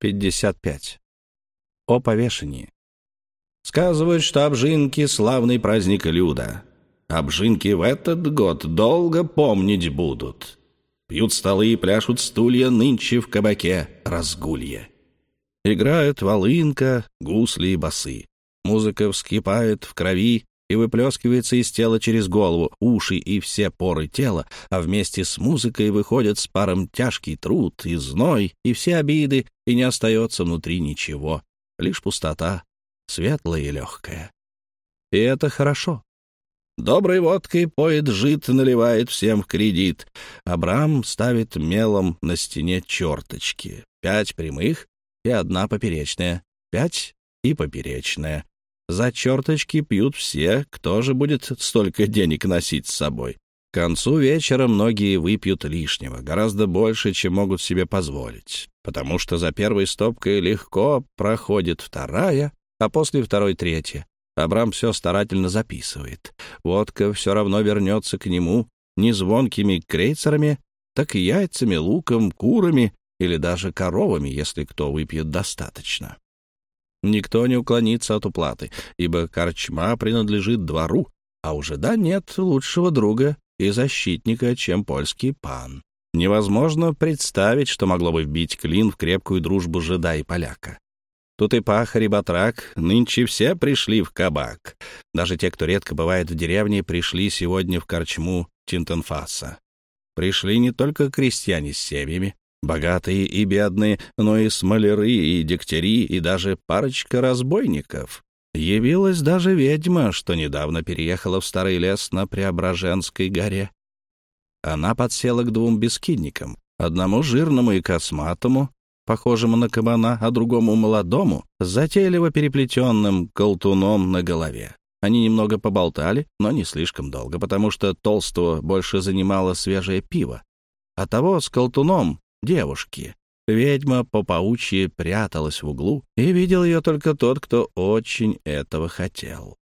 55. О повешении. Сказывают, что обжинки — славный праздник люда. Обжинки в этот год долго помнить будут. Пьют столы и пляшут стулья нынче в кабаке разгулье. Играют волынка, гусли и басы. Музыка вскипает в крови и выплескивается из тела через голову, уши и все поры тела, а вместе с музыкой выходят с паром тяжкий труд и зной, и все обиды, и не остается внутри ничего, лишь пустота, светлая и легкая. И это хорошо. Доброй водкой поет жид, наливает всем в кредит. Абрам ставит мелом на стене черточки. Пять прямых и одна поперечная. Пять и поперечная. За черточки пьют все, кто же будет столько денег носить с собой. К концу вечера многие выпьют лишнего, гораздо больше, чем могут себе позволить, потому что за первой стопкой легко проходит вторая, а после второй — третья. Абрам все старательно записывает. Водка все равно вернется к нему не звонкими крейцерами, так и яйцами, луком, курами или даже коровами, если кто выпьет достаточно. Никто не уклонится от уплаты, ибо корчма принадлежит двору, а у жида нет лучшего друга и защитника, чем польский пан. Невозможно представить, что могло бы вбить клин в крепкую дружбу жида и поляка. Тут и пахарь, и батрак, нынче все пришли в кабак. Даже те, кто редко бывает в деревне, пришли сегодня в корчму Тинтенфаса. Пришли не только крестьяне с семьями, Богатые и бедные, но и смоляры, и дегтяри, и даже парочка разбойников. Явилась даже ведьма, что недавно переехала в старый лес на Преображенской горе. Она подсела к двум бескидникам, одному жирному и косматому, похожему на кабана, а другому молодому, затейливо переплетенным колтуном на голове. Они немного поболтали, но не слишком долго, потому что толстого больше занимало свежее пиво. А того с колтуном девушки. Ведьма по паучьи пряталась в углу, и видел ее только тот, кто очень этого хотел.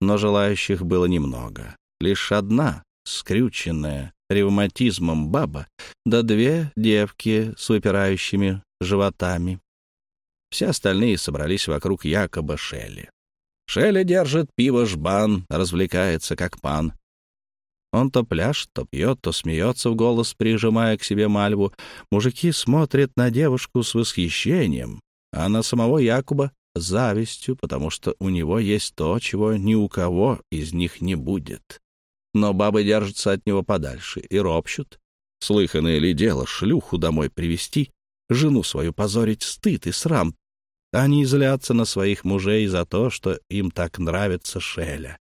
Но желающих было немного. Лишь одна, скрюченная ревматизмом баба, да две девки с выпирающими животами. Все остальные собрались вокруг якобы Шелли. Шелли держит пиво жбан, развлекается как пан, он то пляшет, то пьет, то смеется в голос, прижимая к себе мальву. Мужики смотрят на девушку с восхищением, а на самого Якуба — завистью, потому что у него есть то, чего ни у кого из них не будет. Но бабы держатся от него подальше и ропщут. Слыханное ли дело шлюху домой привести, жену свою позорить стыд и срам. Они злятся на своих мужей за то, что им так нравится Шеля.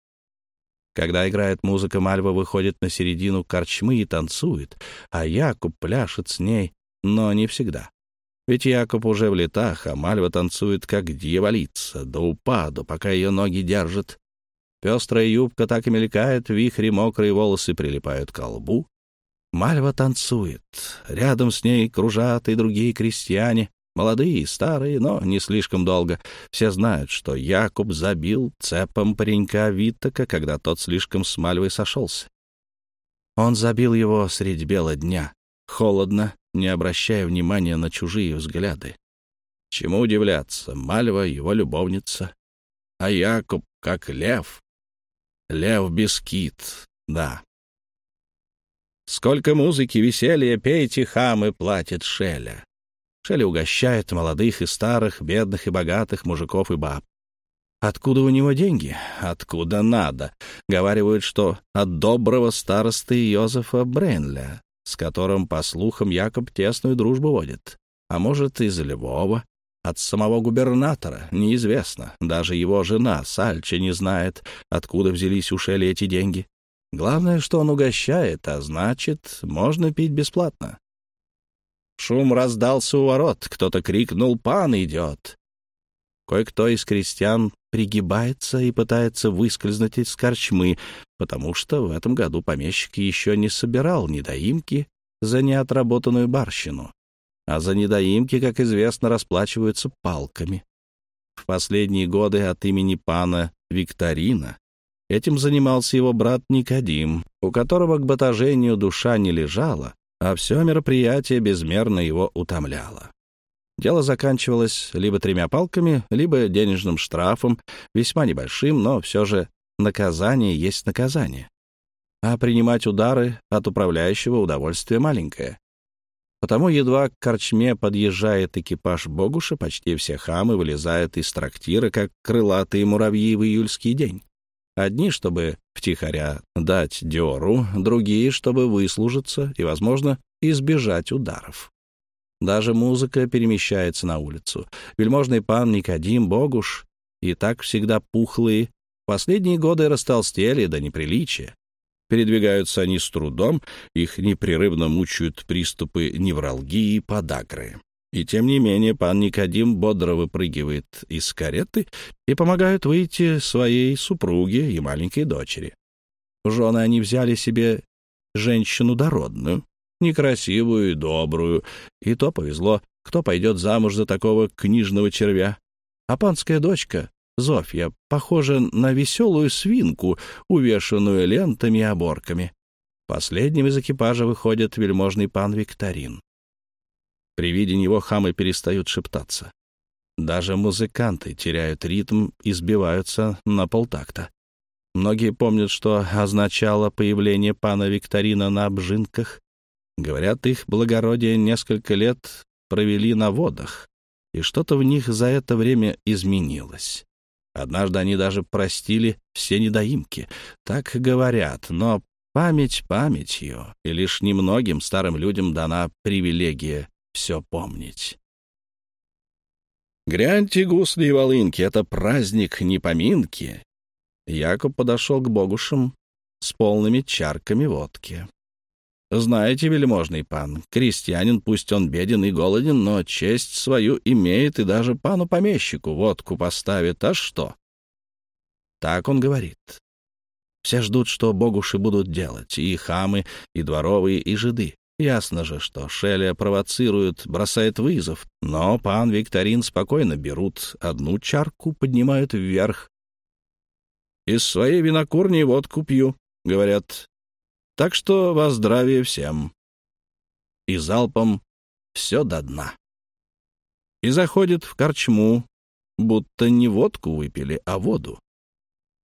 Когда играет музыка, Мальва выходит на середину корчмы и танцует, а Якуб пляшет с ней, но не всегда. Ведь Якуб уже в летах, а Мальва танцует как дьяволица, до упаду, пока ее ноги держат. Пестрая юбка так и мелькает, в вихре мокрые волосы прилипают к лбу. Мальва танцует. Рядом с ней кружат и другие крестьяне. Молодые и старые, но не слишком долго. Все знают, что Якуб забил цепом паренька Виттака, когда тот слишком с Мальвой сошелся. Он забил его средь бела дня, холодно, не обращая внимания на чужие взгляды. Чему удивляться, Мальва — его любовница, а Якуб — как лев. Лев Бескит, да. Сколько музыки, веселья, пейте, хамы, платит Шеля. Шелли угощает молодых и старых, бедных и богатых, мужиков и баб. Откуда у него деньги? Откуда надо? Говаривают, что от доброго старосты Йозефа Бренля, с которым, по слухам, Якоб тесную дружбу водит. А может, из Львова, от самого губернатора, неизвестно. Даже его жена, Сальча, не знает, откуда взялись у Шелли эти деньги. Главное, что он угощает, а значит, можно пить бесплатно. Шум раздался у ворот, кто-то крикнул «Пан идет!». Кое-кто из крестьян пригибается и пытается выскользнуть из корчмы, потому что в этом году помещик еще не собирал недоимки за неотработанную барщину, а за недоимки, как известно, расплачиваются палками. В последние годы от имени пана Викторина этим занимался его брат Никодим, у которого к батажению душа не лежала, а все мероприятие безмерно его утомляло. Дело заканчивалось либо тремя палками, либо денежным штрафом, весьма небольшим, но все же наказание есть наказание. А принимать удары от управляющего удовольствие маленькое. Потому едва к корчме подъезжает экипаж Богуша, почти все хамы вылезают из трактира, как крылатые муравьи в июльский день. Одни, чтобы втихаря дать дёру, другие, чтобы выслужиться и, возможно, избежать ударов. Даже музыка перемещается на улицу. Вельможный пан Никодим Богуш и так всегда пухлые, последние годы растолстели до неприличия. Передвигаются они с трудом, их непрерывно мучают приступы невралгии и подагры. И тем не менее пан Никодим бодро выпрыгивает из кареты и помогает выйти своей супруге и маленькой дочери. Жены они взяли себе женщину дородную, некрасивую и добрую, и то повезло, кто пойдет замуж за такого книжного червя. А панская дочка, Зофья, похожа на веселую свинку, увешанную лентами и оборками. Последним из экипажа выходит вельможный пан Викторин. При виде него хамы перестают шептаться. Даже музыканты теряют ритм и сбиваются на полтакта. Многие помнят, что означало появление пана Викторина на обжинках. Говорят, их благородие несколько лет провели на водах, и что-то в них за это время изменилось. Однажды они даже простили все недоимки. Так говорят, но память памятью, и лишь немногим старым людям дана привилегия все помнить. «Гряньте гусли и волынки, это праздник не поминки!» Якоб подошел к богушам с полными чарками водки. «Знаете, вельможный пан, крестьянин, пусть он беден и голоден, но честь свою имеет и даже пану-помещику водку поставит, а что?» Так он говорит. Все ждут, что богуши будут делать, и хамы, и дворовые, и жиды. Ясно же, что Шелли провоцирует, бросает вызов, но пан Викторин спокойно берут одну чарку, поднимают вверх. «Из своей винокурни водку пью», — говорят. «Так что во здравие всем». И залпом все до дна. И заходит в корчму, будто не водку выпили, а воду.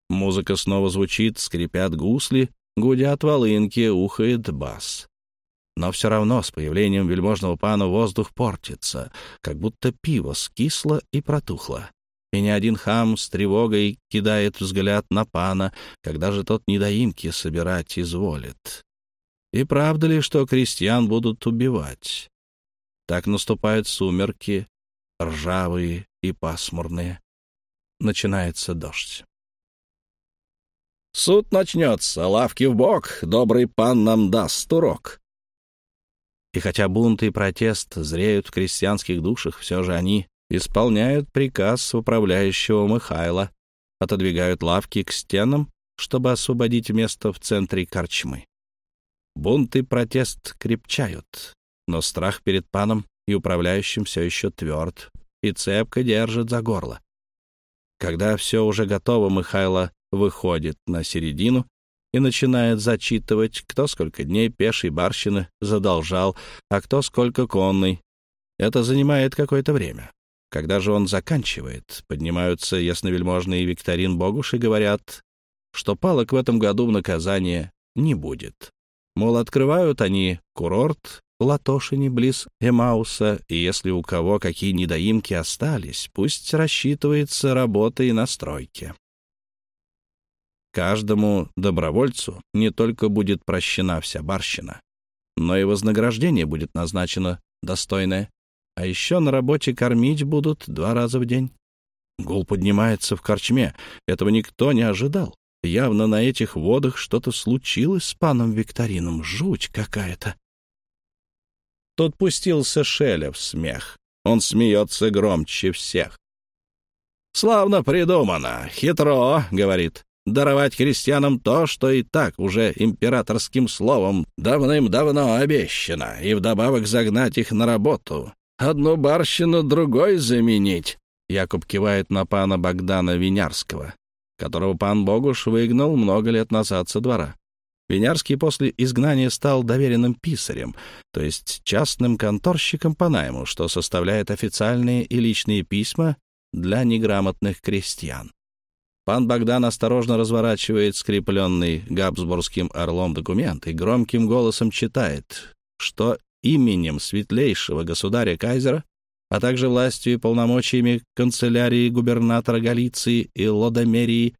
Музыка снова звучит, скрипят гусли, гудят волынки, ухает бас. Но все равно с появлением вельможного пана воздух портится, как будто пиво скисло и протухло. И ни один хам с тревогой кидает взгляд на пана, когда же тот недоимки собирать изволит. И правда ли, что крестьян будут убивать? Так наступают сумерки, ржавые и пасмурные. Начинается дождь. Суд начнется, лавки в бок, добрый пан нам даст урок. И хотя бунт и протест зреют в крестьянских душах, все же они исполняют приказ управляющего Михайла, отодвигают лавки к стенам, чтобы освободить место в центре корчмы. Бунт и протест крепчают, но страх перед паном и управляющим все еще тверд и цепко держит за горло. Когда все уже готово, Михайло выходит на середину и начинает зачитывать, кто сколько дней пешей барщины задолжал, а кто сколько конный. Это занимает какое-то время. Когда же он заканчивает, поднимаются ясновельможные Викторин Богуш и говорят, что палок в этом году в наказание не будет. Мол, открывают они курорт в Латошине близ Эмауса, и если у кого какие недоимки остались, пусть рассчитывается работой на стройке. Каждому добровольцу не только будет прощена вся барщина, но и вознаграждение будет назначено достойное. А еще на работе кормить будут два раза в день. Гул поднимается в корчме. Этого никто не ожидал. Явно на этих водах что-то случилось с паном Викторином. Жуть какая-то. Тут пустился Шеля в смех. Он смеется громче всех. «Славно придумано, хитро», — говорит даровать христианам то, что и так уже императорским словом давным-давно обещано, и вдобавок загнать их на работу. Одну барщину другой заменить. Якуб кивает на пана Богдана Винярского, которого пан Богуш выгнал много лет назад со двора. Винярский после изгнания стал доверенным писарем, то есть частным конторщиком по найму, что составляет официальные и личные письма для неграмотных крестьян. Пан Богдан осторожно разворачивает скрепленный Габсбургским орлом документ и громким голосом читает, что именем светлейшего государя-кайзера, а также властью и полномочиями канцелярии губернатора Галиции и Лодомерии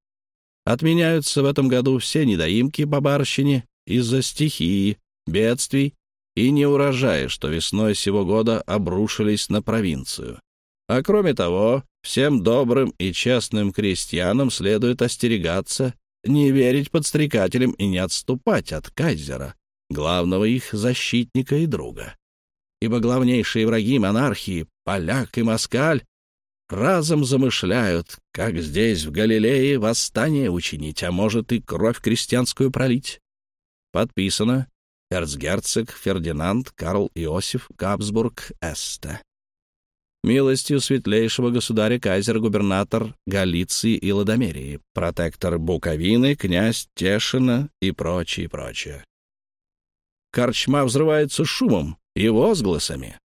отменяются в этом году все недоимки по барщине из-за стихии, бедствий и неурожая, что весной сего года обрушились на провинцию. А кроме того, всем добрым и честным крестьянам следует остерегаться, не верить подстрекателям и не отступать от кайзера, главного их защитника и друга. Ибо главнейшие враги монархии, поляк и москаль, разом замышляют, как здесь, в Галилее, восстание учинить, а может и кровь крестьянскую пролить. Подписано эрцгерцог Фердинанд Карл Иосиф Габсбург Эсте милостью светлейшего государя кайзер-губернатор Галиции и Ладомерии, протектор Буковины, князь Тешина и прочее, прочее. Корчма взрывается шумом и возгласами.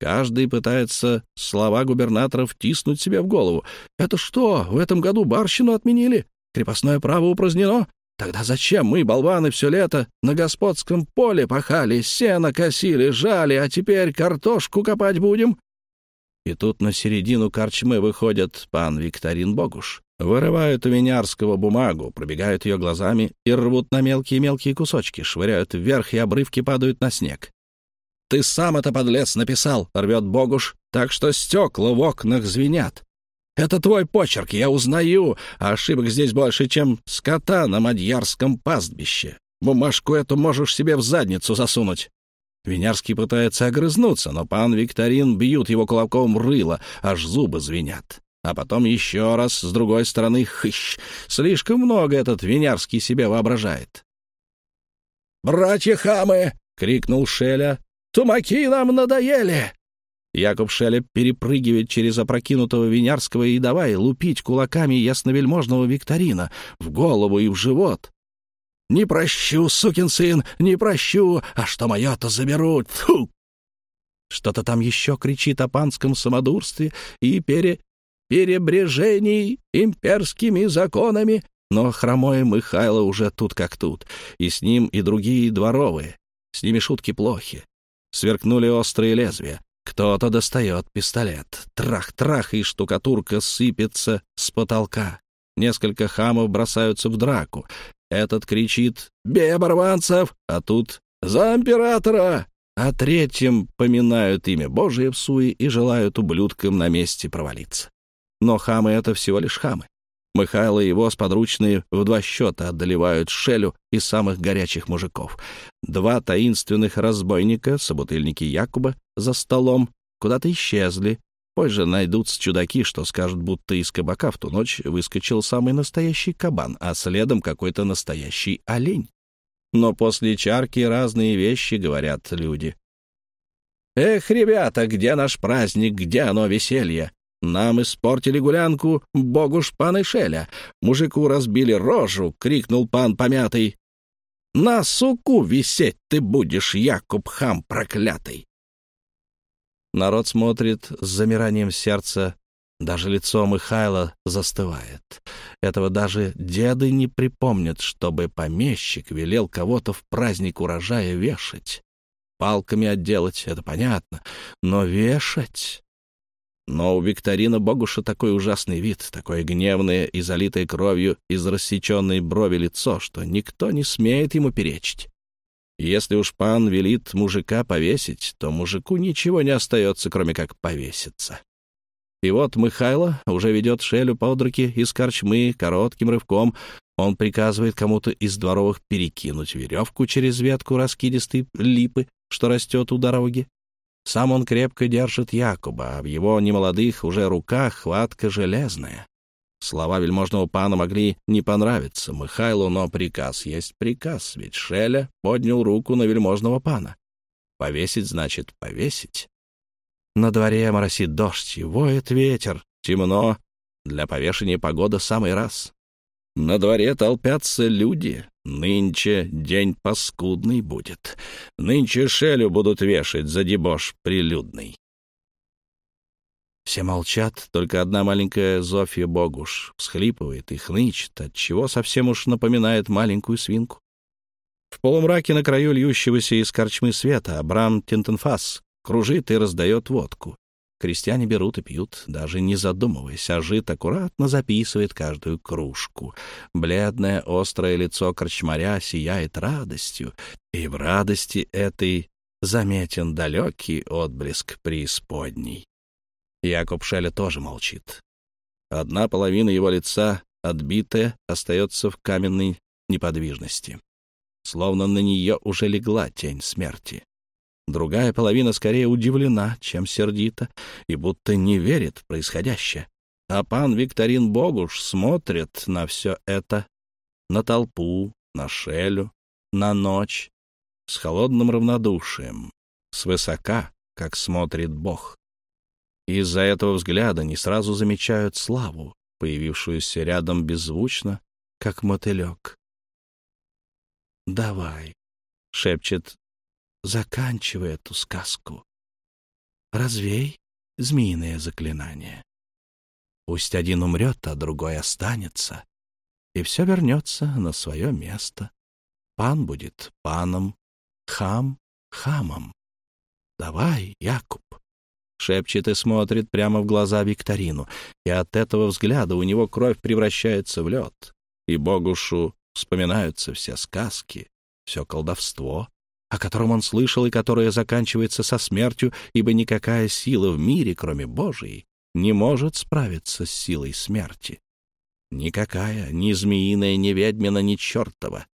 Каждый пытается слова губернатора втиснуть себе в голову. «Это что, в этом году барщину отменили? Крепостное право упразднено? Тогда зачем мы, болваны, все лето на господском поле пахали, сено косили, жали, а теперь картошку копать будем?» И тут на середину корчмы выходят пан Викторин Богуш. Вырывают у Винярского бумагу, пробегают ее глазами и рвут на мелкие-мелкие кусочки, швыряют вверх, и обрывки падают на снег. «Ты сам это, подлец, написал!» — рвет Богуш, так что стекла в окнах звенят. «Это твой почерк, я узнаю, а ошибок здесь больше, чем скота на мадьярском пастбище. Бумажку эту можешь себе в задницу засунуть». Винярский пытается огрызнуться, но пан Викторин бьют его кулаком рыло, аж зубы звенят. А потом еще раз с другой стороны хыщ. Слишком много этот Винярский себе воображает. «Братья-хамы!» — крикнул Шеля. «Тумаки нам надоели!» Яков Шеля перепрыгивает через опрокинутого Винярского и давай лупить кулаками ясновельможного Викторина в голову и в живот. Не прощу, сукин сын, не прощу, а что мое-то заберут. Фу! Что-то там еще кричит о панском самодурстве и пере... перебрежении имперскими законами, но хромой Михайло уже тут как тут, и с ним и другие дворовые. С ними шутки плохи. Сверкнули острые лезвия. Кто-то достает пистолет. Трах-трах, и штукатурка сыпется с потолка. Несколько хамов бросаются в драку. Этот кричит «Бей оборванцев!», а тут «За императора!», а третьим поминают имя Божие в суе и желают ублюдкам на месте провалиться. Но хамы — это всего лишь хамы. Михайло и его сподручные в два счета одолевают Шелю из самых горячих мужиков. Два таинственных разбойника, собутыльники Якуба, за столом куда-то исчезли, Позже найдутся чудаки, что скажут, будто из кабака в ту ночь выскочил самый настоящий кабан, а следом какой-то настоящий олень. Но после чарки разные вещи говорят люди. «Эх, ребята, где наш праздник, где оно веселье? Нам испортили гулянку, богу ж пан Шеля. Мужику разбили рожу!» — крикнул пан помятый. «На суку висеть ты будешь, Якуб хам проклятый!» Народ смотрит с замиранием сердца. Даже лицо Михайла застывает. Этого даже деды не припомнят, чтобы помещик велел кого-то в праздник урожая вешать. Палками отделать — это понятно, но вешать... Но у Викторина Богуша такой ужасный вид, такое гневное и залитое кровью из рассеченной брови лицо, что никто не смеет ему перечить. Если уж пан велит мужика повесить, то мужику ничего не остается, кроме как повеситься. И вот Михайло уже ведет Шелю под руки из корчмы коротким рывком. Он приказывает кому-то из дворовых перекинуть веревку через ветку раскидистой липы, что растет у дороги. Сам он крепко держит Якуба, а в его немолодых уже руках хватка железная. Слова вельможного пана могли не понравиться Михайлу, но приказ есть приказ, ведь Шеля поднял руку на вельможного пана. Повесить значит повесить. На дворе моросит дождь и воет ветер, темно. Для повешения погода самый раз. На дворе толпятся люди. Нынче день паскудный будет. Нынче шелю будут вешать за дебош прилюдный. Все молчат, только одна маленькая Зофья Богуш всхлипывает и хнычет, отчего совсем уж напоминает маленькую свинку. В полумраке на краю льющегося из корчмы света Абрам Тинтенфас кружит и раздает водку. Крестьяне берут и пьют, даже не задумываясь, а жид аккуратно записывает каждую кружку. Бледное, острое лицо корчмаря сияет радостью, и в радости этой заметен далекий отблеск преисподней. Якоб Шеля тоже молчит. Одна половина его лица, отбитая, остается в каменной неподвижности словно на нее уже легла тень смерти. Другая половина скорее удивлена, чем сердита, и будто не верит в происходящее. А пан Викторин Богуш смотрит на все это, на толпу, на шелю, на ночь, с холодным равнодушием, свысока, как смотрит Бог. Из-за этого взгляда не сразу замечают славу, появившуюся рядом беззвучно, как мотылек. «Давай», — шепчет, — «заканчивай эту сказку. Развей змеиное заклинание. Пусть один умрет, а другой останется, и все вернется на свое место. Пан будет паном, хам — хамом. Давай, Якуб». Шепчет и смотрит прямо в глаза Викторину, и от этого взгляда у него кровь превращается в лед, и Богушу вспоминаются все сказки, все колдовство, о котором он слышал и которое заканчивается со смертью, ибо никакая сила в мире, кроме Божией, не может справиться с силой смерти. Никакая, ни змеиная, ни ведьмина, ни чертова.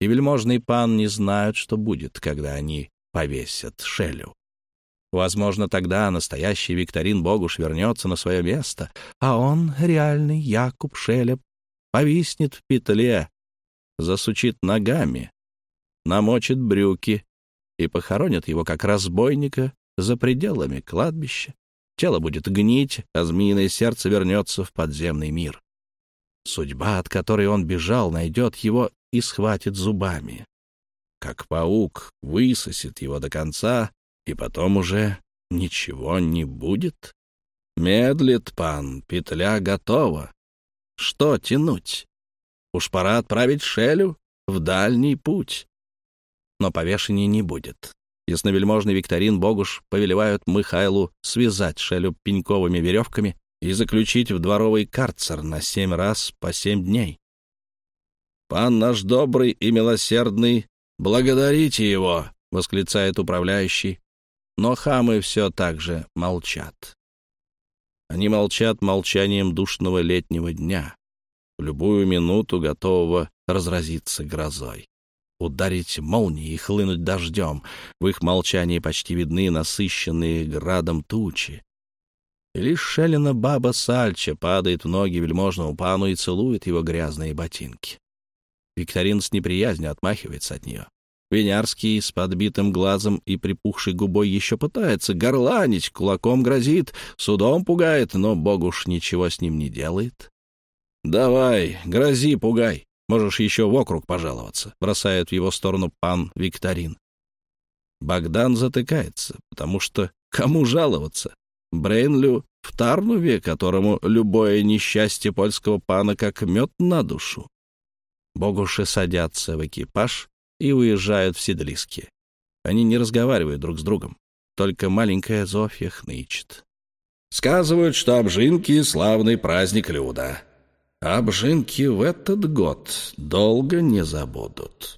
И вельможный пан не знают, что будет, когда они повесят Шелю. Возможно, тогда настоящий Викторин Богуш вернется на свое место, а он, реальный Якуб Шеля, повиснет в петле, засучит ногами, намочит брюки и похоронят его как разбойника за пределами кладбища. Тело будет гнить, а змеиное сердце вернется в подземный мир. Судьба, от которой он бежал, найдет его и схватит зубами. Как паук высосет его до конца, и потом уже ничего не будет. Медлит пан, петля готова. Что тянуть? Уж пора отправить Шелю в дальний путь. Но повешения не будет. Ясновельможный Викторин Богуш повелевают Михайлу связать Шелю пеньковыми веревками и заключить в дворовый карцер на семь раз по семь дней. «Пан наш добрый и милосердный, благодарите его!» — восклицает управляющий. Но хамы все так же молчат. Они молчат молчанием душного летнего дня в любую минуту готового разразиться грозой. Ударить молнией и хлынуть дождем. В их молчании почти видны насыщенные градом тучи. И лишь шелена баба Сальча падает в ноги вельможному пану и целует его грязные ботинки. Викторин с неприязнью отмахивается от нее. Винярский с подбитым глазом и припухшей губой еще пытается горланить, кулаком грозит, судом пугает, но Богуш ничего с ним не делает. «Давай, грози, пугай. Можешь еще в округ пожаловаться», — бросает в его сторону пан Викторин. Богдан затыкается, потому что кому жаловаться? Брейнлю в Тарнуве, которому любое несчастье польского пана как мед на душу. Богуши садятся в экипаж и уезжают в Седлиски. Они не разговаривают друг с другом, только маленькая Зофья хнычет. Сказывают, что обжинки — славный праздник Люда. Обжинки в этот год долго не забудут.